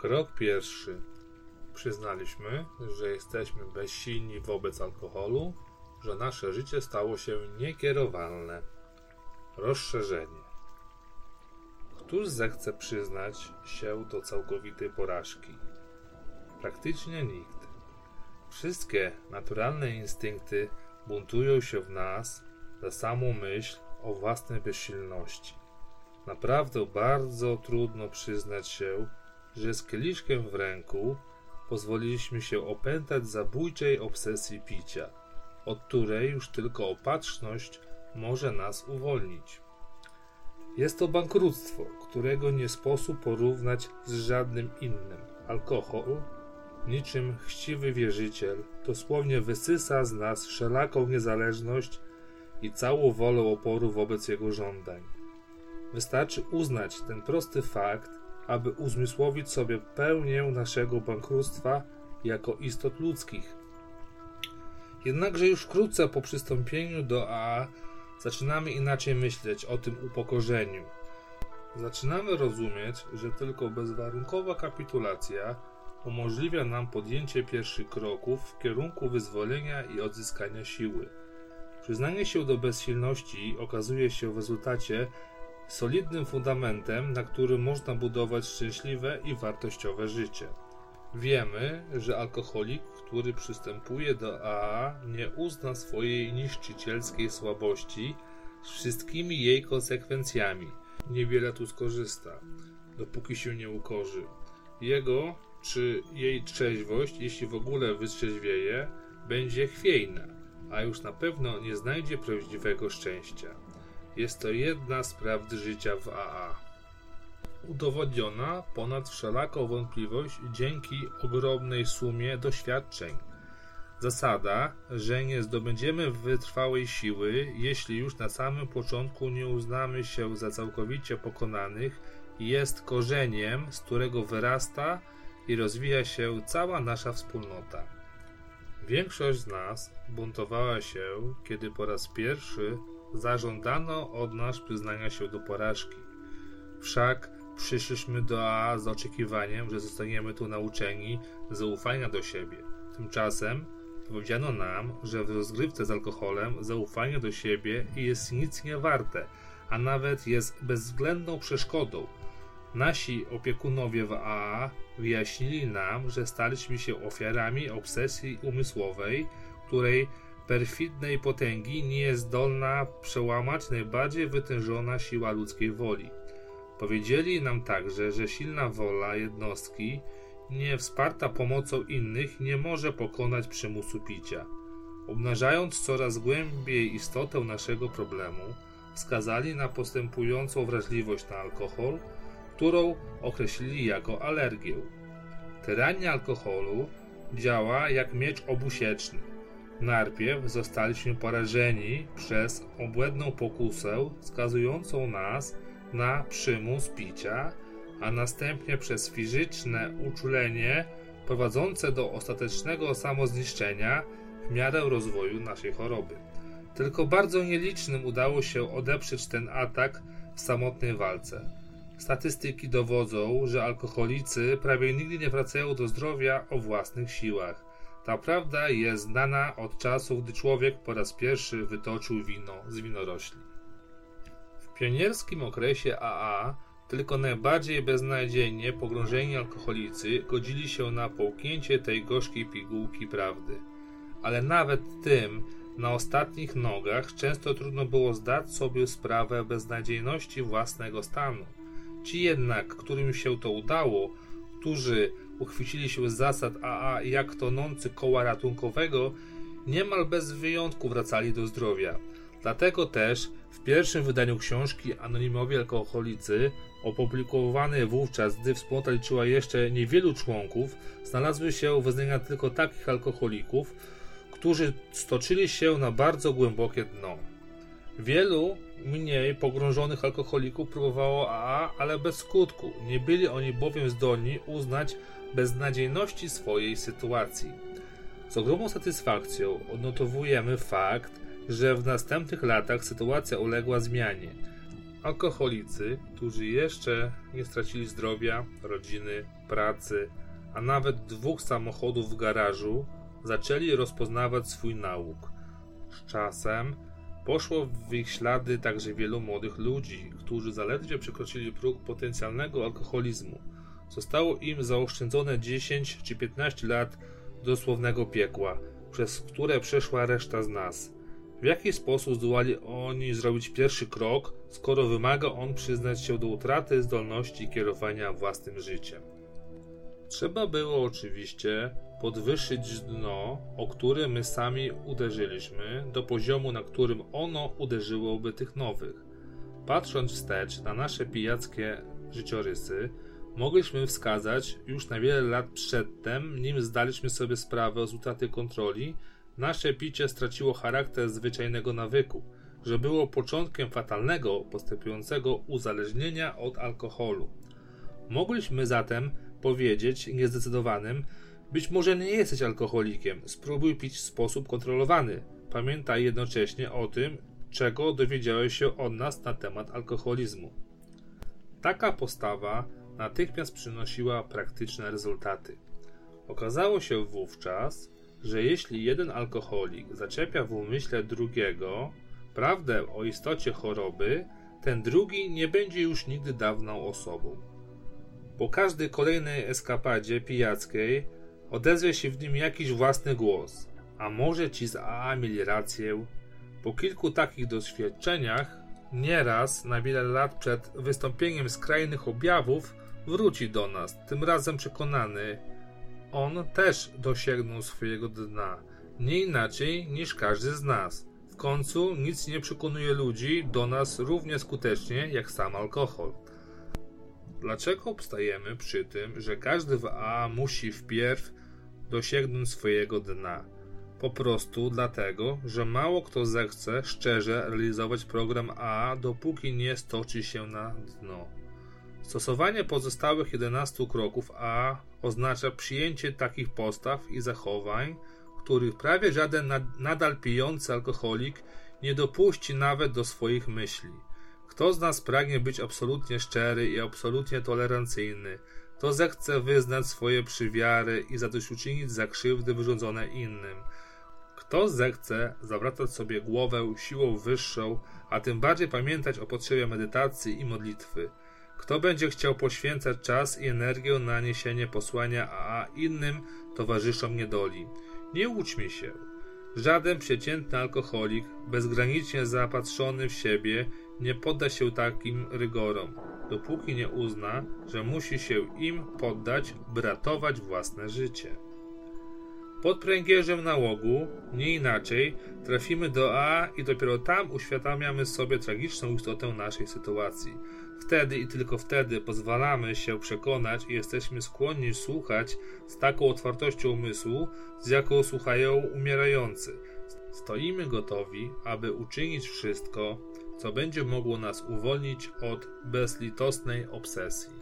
Krok pierwszy. Przyznaliśmy, że jesteśmy bezsilni wobec alkoholu, że nasze życie stało się niekierowalne. Rozszerzenie. Któż zechce przyznać się do całkowitej porażki? Praktycznie nikt. Wszystkie naturalne instynkty buntują się w nas za samą myśl o własnej bezsilności. Naprawdę bardzo trudno przyznać się, że z kieliszkiem w ręku pozwoliliśmy się opętać zabójczej obsesji picia, od której już tylko opatrzność może nas uwolnić. Jest to bankructwo, którego nie sposób porównać z żadnym innym. Alkohol, niczym chciwy wierzyciel, dosłownie wysysa z nas wszelaką niezależność i całą wolę oporu wobec jego żądań. Wystarczy uznać ten prosty fakt, aby uzmysłowić sobie pełnię naszego bankructwa jako istot ludzkich. Jednakże już wkrótce po przystąpieniu do AA zaczynamy inaczej myśleć o tym upokorzeniu. Zaczynamy rozumieć, że tylko bezwarunkowa kapitulacja umożliwia nam podjęcie pierwszych kroków w kierunku wyzwolenia i odzyskania siły. Przyznanie się do bezsilności okazuje się w rezultacie solidnym fundamentem, na którym można budować szczęśliwe i wartościowe życie. Wiemy, że alkoholik, który przystępuje do AA, nie uzna swojej niszczycielskiej słabości z wszystkimi jej konsekwencjami. Niewiele tu skorzysta, dopóki się nie ukorzy. Jego czy jej trzeźwość, jeśli w ogóle wytrzeźwieje, będzie chwiejna, a już na pewno nie znajdzie prawdziwego szczęścia. Jest to jedna z prawd życia w AA. Udowodniona ponad wszelaką wątpliwość dzięki ogromnej sumie doświadczeń. Zasada, że nie zdobędziemy wytrwałej siły, jeśli już na samym początku nie uznamy się za całkowicie pokonanych, jest korzeniem, z którego wyrasta i rozwija się cała nasza wspólnota. Większość z nas buntowała się, kiedy po raz pierwszy zażądano od nas przyznania się do porażki. Wszak przyszliśmy do AA z oczekiwaniem, że zostaniemy tu nauczeni zaufania do siebie. Tymczasem powiedziano nam, że w rozgrywce z alkoholem zaufanie do siebie jest nic nie warte, a nawet jest bezwzględną przeszkodą. Nasi opiekunowie w AA wyjaśnili nam, że staliśmy się ofiarami obsesji umysłowej, której perfidnej potęgi nie jest zdolna przełamać najbardziej wytężona siła ludzkiej woli. Powiedzieli nam także, że silna wola jednostki, nie wsparta pomocą innych, nie może pokonać przymusu picia. Obnażając coraz głębiej istotę naszego problemu, wskazali na postępującą wrażliwość na alkohol, którą określili jako alergię. Tyrania alkoholu działa jak miecz obusieczny. Najpierw zostaliśmy porażeni przez obłędną pokusę skazującą nas na przymus picia, a następnie przez fizyczne uczulenie prowadzące do ostatecznego samozniszczenia w miarę rozwoju naszej choroby. Tylko bardzo nielicznym udało się odeprzeć ten atak w samotnej walce. Statystyki dowodzą, że alkoholicy prawie nigdy nie wracają do zdrowia o własnych siłach. Ta prawda jest znana od czasu, gdy człowiek po raz pierwszy wytoczył wino z winorośli. W pionierskim okresie AA tylko najbardziej beznadziejnie pogrążeni alkoholicy godzili się na połknięcie tej gorzkiej pigułki prawdy. Ale nawet tym, na ostatnich nogach, często trudno było zdać sobie sprawę beznadziejności własnego stanu. Ci jednak, którym się to udało, którzy uchwycili się zasad AA jak tonący koła ratunkowego, niemal bez wyjątku wracali do zdrowia. Dlatego też w pierwszym wydaniu książki Anonimowi Alkoholicy, opublikowanej wówczas, gdy wspólnota liczyła jeszcze niewielu członków, znalazły się wyznania tylko takich alkoholików, którzy stoczyli się na bardzo głębokie dno. Wielu mniej pogrążonych alkoholików próbowało AA, ale bez skutku. Nie byli oni bowiem zdolni uznać beznadziejności swojej sytuacji. Z ogromną satysfakcją odnotowujemy fakt, że w następnych latach sytuacja uległa zmianie. Alkoholicy, którzy jeszcze nie stracili zdrowia, rodziny, pracy, a nawet dwóch samochodów w garażu, zaczęli rozpoznawać swój nauk. Z czasem poszło w ich ślady także wielu młodych ludzi, którzy zaledwie przekroczyli próg potencjalnego alkoholizmu. Zostało im zaoszczędzone 10 czy 15 lat dosłownego piekła, przez które przeszła reszta z nas. W jaki sposób zdołali oni zrobić pierwszy krok, skoro wymaga on przyznać się do utraty zdolności kierowania własnym życiem? Trzeba było oczywiście podwyższyć dno, o które my sami uderzyliśmy, do poziomu, na którym ono uderzyłoby tych nowych. Patrząc wstecz na nasze pijackie życiorysy, mogliśmy wskazać już na wiele lat przedtem, nim zdaliśmy sobie sprawę z utraty kontroli, nasze picie straciło charakter zwyczajnego nawyku, że było początkiem fatalnego, postępującego uzależnienia od alkoholu. Mogliśmy zatem powiedzieć niezdecydowanym, być może nie jesteś alkoholikiem, spróbuj pić w sposób kontrolowany. Pamiętaj jednocześnie o tym, czego dowiedziałeś się od nas na temat alkoholizmu. Taka postawa natychmiast przynosiła praktyczne rezultaty. Okazało się wówczas, że jeśli jeden alkoholik zaczepia w umyśle drugiego prawdę o istocie choroby, ten drugi nie będzie już nigdy dawną osobą. Po każdej kolejnej eskapadzie pijackiej odezwie się w nim jakiś własny głos. A może ci z AA mieli rację? Po kilku takich doświadczeniach, nieraz na wiele lat przed wystąpieniem skrajnych objawów, wróci do nas, tym razem przekonany, on też dosięgnął swojego dna, nie inaczej niż każdy z nas. W końcu nic nie przekonuje ludzi do nas równie skutecznie jak sam alkohol. Dlaczego obstajemy przy tym, że każdy w A musi wpierw dosięgnąć swojego dna? Po prostu dlatego, że mało kto zechce szczerze realizować program A, dopóki nie stoczy się na dno. Stosowanie pozostałych 11 kroków A oznacza przyjęcie takich postaw i zachowań, których prawie żaden nadal pijący alkoholik nie dopuści nawet do swoich myśli. Kto z nas pragnie być absolutnie szczery i absolutnie tolerancyjny? Kto zechce wyznać swoje przywiary i zadośćuczynić za krzywdy wyrządzone innym? Kto zechce zawracać sobie głowę siłą wyższą, a tym bardziej pamiętać o potrzebie medytacji i modlitwy? Kto będzie chciał poświęcać czas i energię na niesienie posłania, a innym towarzyszom niedoli? Nie łudźmy się. Żaden przeciętny alkoholik, bezgranicznie zapatrzony w siebie, nie podda się takim rygorom, dopóki nie uzna, że musi się im poddać, by ratować własne życie. Pod pręgierzem nałogu, nie inaczej, trafimy do A i dopiero tam uświadamiamy sobie tragiczną istotę naszej sytuacji. Wtedy i tylko wtedy pozwalamy się przekonać i jesteśmy skłonni słuchać z taką otwartością umysłu, z jaką słuchają umierający. Stoimy gotowi, aby uczynić wszystko, co będzie mogło nas uwolnić od bezlitosnej obsesji.